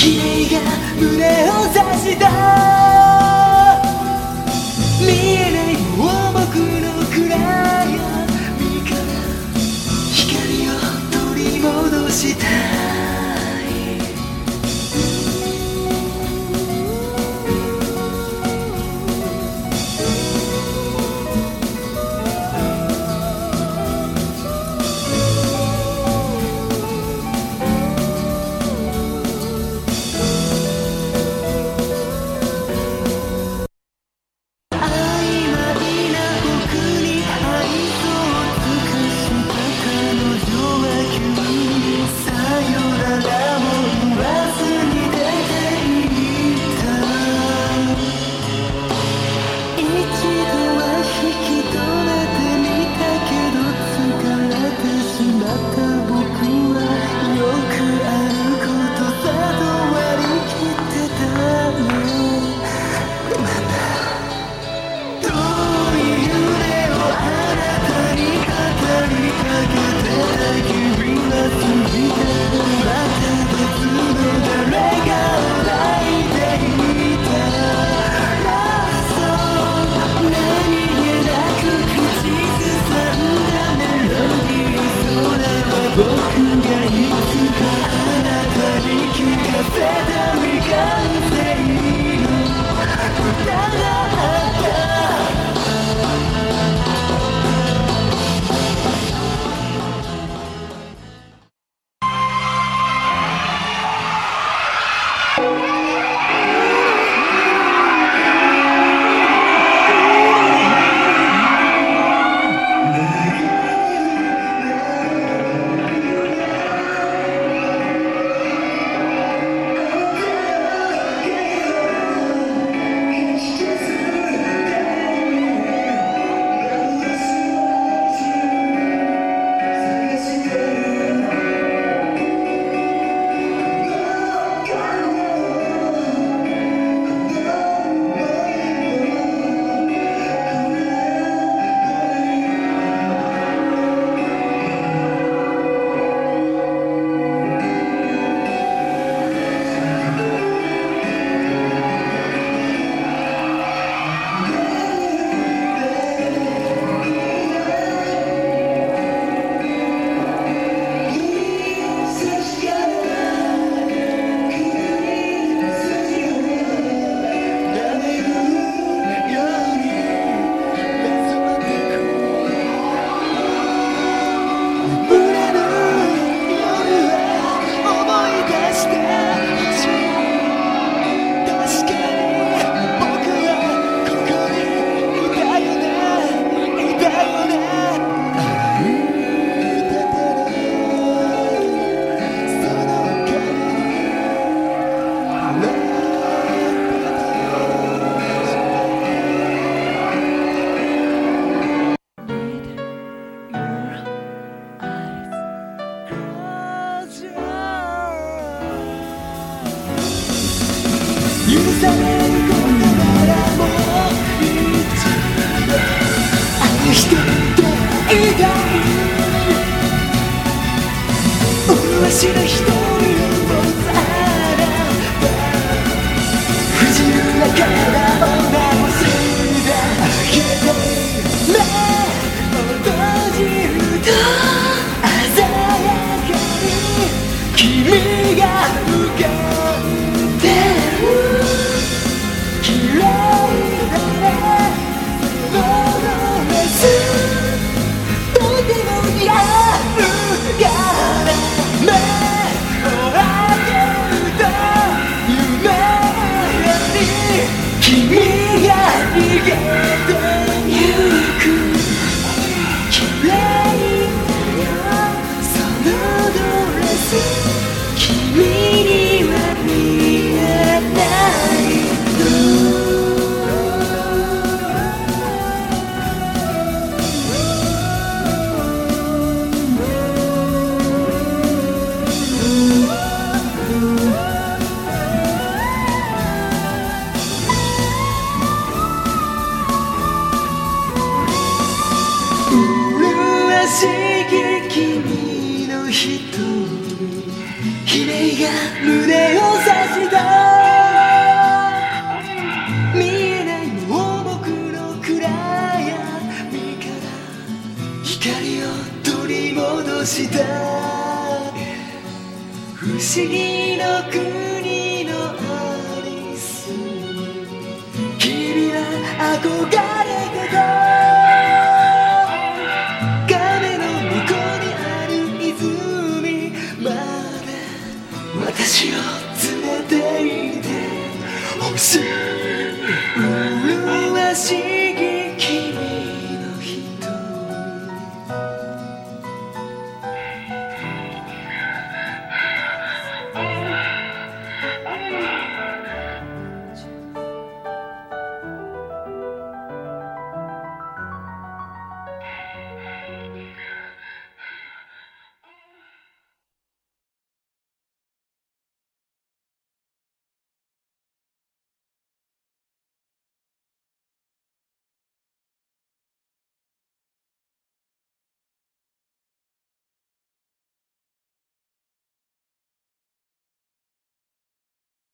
君が胸を差した。見えない盲目の暗闇から光を取り戻した。Yeah. されることならもう。一度あの人ていたい麗し一人をさらた不自由な体を直すだけでを一人姫が胸を刺した。見えない盲目の暗闇から光を取り戻した。不思議の国のアリス。君は憧れてた。